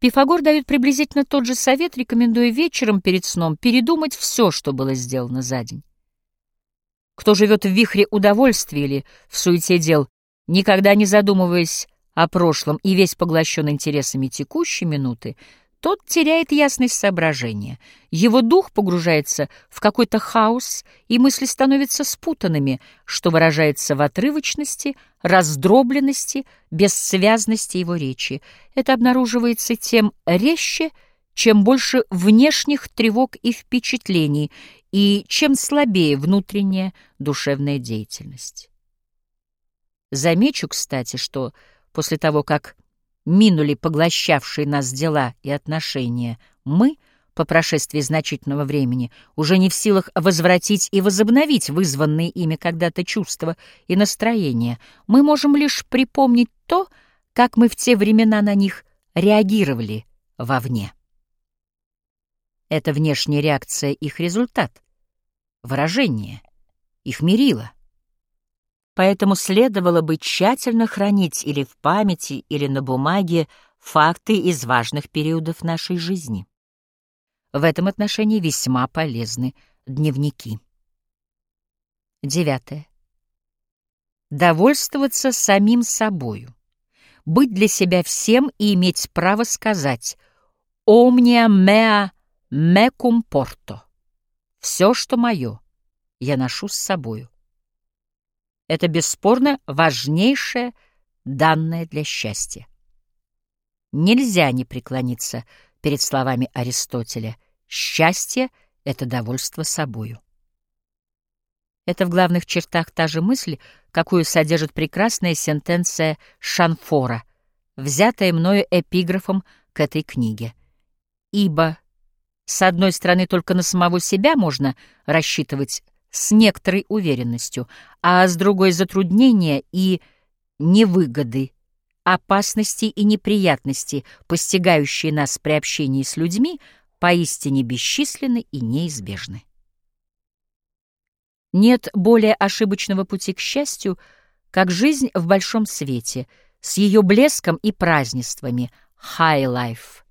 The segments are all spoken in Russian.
Пифагор дает приблизительно тот же совет, рекомендуя вечером перед сном передумать все, что было сделано за день. Кто живет в вихре удовольствия или в суете дел, никогда не задумываясь о прошлом и весь поглощен интересами текущей минуты, тот теряет ясность соображения. Его дух погружается в какой-то хаос, и мысли становятся спутанными, что выражается в отрывочности, раздробленности, бессвязности его речи. Это обнаруживается тем резче, чем больше внешних тревог и впечатлений, и чем слабее внутренняя душевная деятельность. Замечу, кстати, что после того, как минули поглощавшие нас дела и отношения, мы, по прошествии значительного времени, уже не в силах возвратить и возобновить вызванные ими когда-то чувства и настроения. Мы можем лишь припомнить то, как мы в те времена на них реагировали вовне. Это внешняя реакция их результат, выражение, их мерило. Поэтому следовало бы тщательно хранить или в памяти, или на бумаге факты из важных периодов нашей жизни. В этом отношении весьма полезны дневники. Девятое. Довольствоваться самим собою, быть для себя всем и иметь право сказать «Omnia mea mecum porto» — «Все, что мое, я ношу с собою». Это бесспорно важнейшее данное для счастья. Нельзя не преклониться перед словами Аристотеля. Счастье — это довольство собою. Это в главных чертах та же мысль, какую содержит прекрасная сентенция Шанфора, взятая мною эпиграфом к этой книге. Ибо, с одной стороны, только на самого себя можно рассчитывать с некоторой уверенностью, а с другой — затруднения и невыгоды, опасности и неприятности, постигающие нас при общении с людьми, поистине бесчисленны и неизбежны. Нет более ошибочного пути к счастью, как жизнь в большом свете, с ее блеском и празднествами, high life —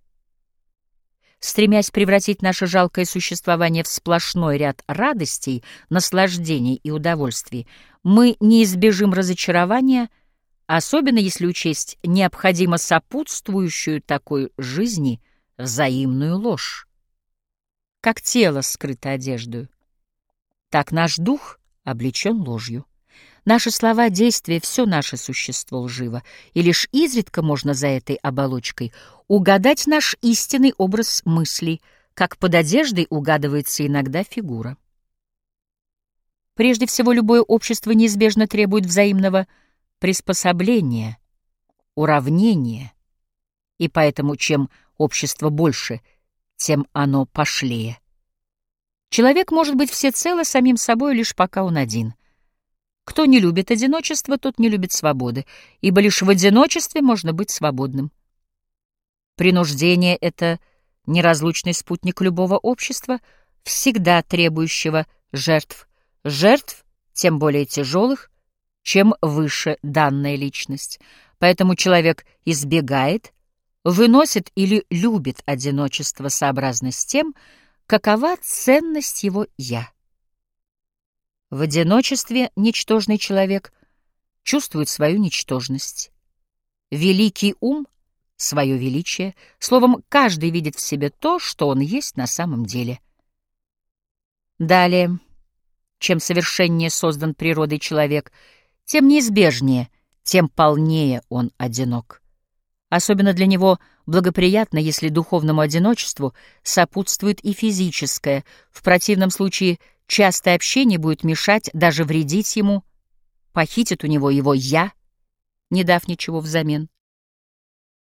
стремясь превратить наше жалкое существование в сплошной ряд радостей, наслаждений и удовольствий, мы не избежим разочарования, особенно если учесть необходимо сопутствующую такой жизни взаимную ложь. Как тело скрыто одеждою, так наш дух облечен ложью. Наши слова, действия, все наше существо лживо, и лишь изредка можно за этой оболочкой угадать наш истинный образ мыслей, как под одеждой угадывается иногда фигура. Прежде всего, любое общество неизбежно требует взаимного приспособления, уравнения, и поэтому чем общество больше, тем оно пошлее. Человек может быть всецело самим собой лишь пока он один. Кто не любит одиночество, тот не любит свободы, ибо лишь в одиночестве можно быть свободным. Принуждение — это неразлучный спутник любого общества, всегда требующего жертв. Жертв, тем более тяжелых, чем выше данная личность. Поэтому человек избегает, выносит или любит одиночество сообразно с тем, какова ценность его «я». В одиночестве ничтожный человек чувствует свою ничтожность. Великий ум — свое величие. Словом, каждый видит в себе то, что он есть на самом деле. Далее, чем совершеннее создан природой человек, тем неизбежнее, тем полнее он одинок. Особенно для него благоприятно, если духовному одиночеству сопутствует и физическое, в противном случае — Частое общение будет мешать, даже вредить ему, похитит у него его «я», не дав ничего взамен.